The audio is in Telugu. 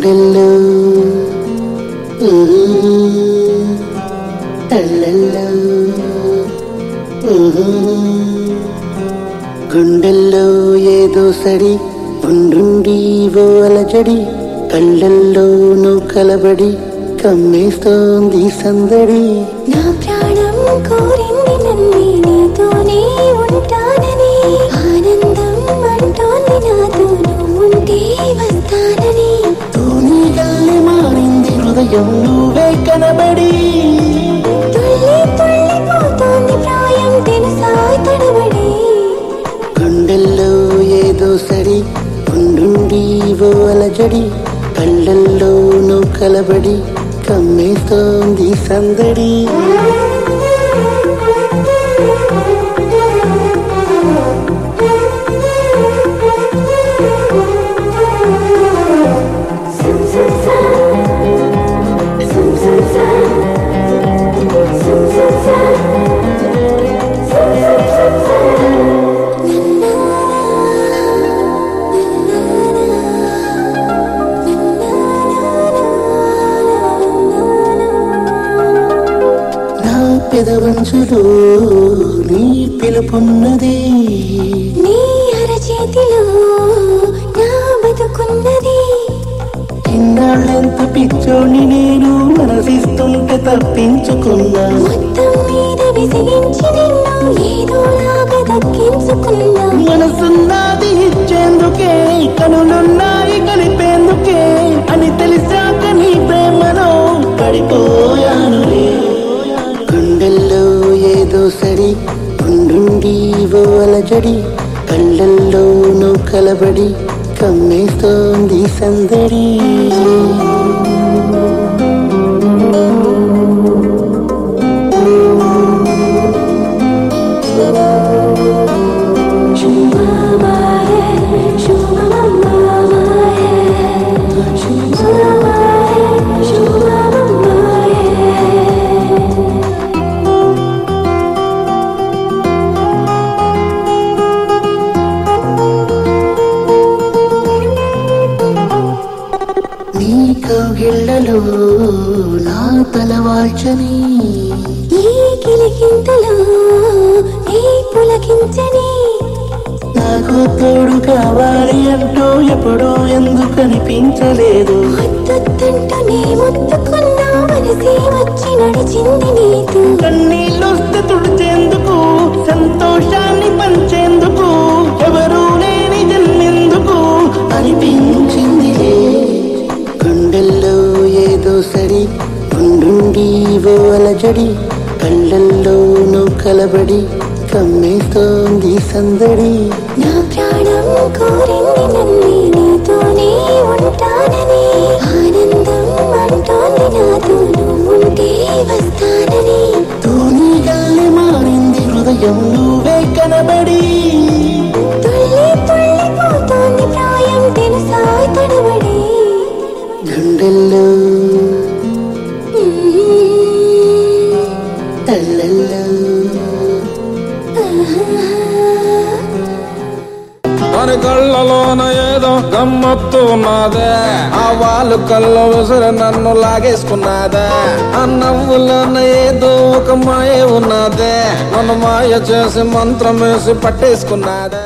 గుండెల్లో ఊ, గుండెల్లో ఏదో సడి ఉండుండి ఓ అలజడి కళ్ళల్లోనూ కలబడి కమ్మేస్తోంది సందడి నా ప్రాణం కోరింది నన్ను నీతోనే ఉంటానని ఆనందం అంటోంది నాతో నువ్వుంటే వస్తానని హృదయం నువ్వే కనబడి. గుండెల్లో ఏదో సడి ఉండుండి ఓ అలజడి. కళ్ళల్లోనూ కలబడి కమ్మేస్తోంది సందడి. పెదవంచులో నీ పిలుపున్నది. నీ అరచేతిలో నా బతుకున్నది. ఇన్నాళ్ళెంత పిచ్చోని నేను మనసిస్తుంటే తప్పించుకున్నా. మొత్తం మీద విసిగించి నిన్ను ఏదోలాగా దక్కించుకున్నా. మనసున్నది ఇచ్చేందుకే కనులున్నాయి ఉండుండి ఓ అలజడి కళ్ళల్లోనూ కలబడి కమ్మేస్తోంది సందడి. కౌగిళ్ళలో నా తలవాల్చని ఈ కిలికింతలో ఈ పులకించని నాకు తోడు కావాలి అంటూ ఎప్పుడూ ఎందుకు అనిపించలేదు. మనసే వచ్చి నడిచింది నీతో కన్నీళ్ళొస్తే తుడిచేందుకు సంతోషాన్ని అలజడి కళ్ళల్లోనూ కలబడి కమ్మేస్తోంది సందడి. నా ప్రాణం కోరింది నన్ను నీతోనే ఉంటానని. ఆనందం అంటోంది నాతో నువ్వుంటే వస్తానని. తూనీగల్లి మారింది హృదయం నువ్వే కనబడి. అని కళ్ళలోన ఏదో గమ్మత్తు ఉన్నదే. ఆ వాళ్ళు కళ్ళు విసిరి నన్ను లాగేసుకున్నదే. ఆ నవ్వులోన ఏదో ఒక మాయ ఉన్నదే. నన్ను మాయ చేసి మంత్రం వేసి పట్టేసుకున్నదే.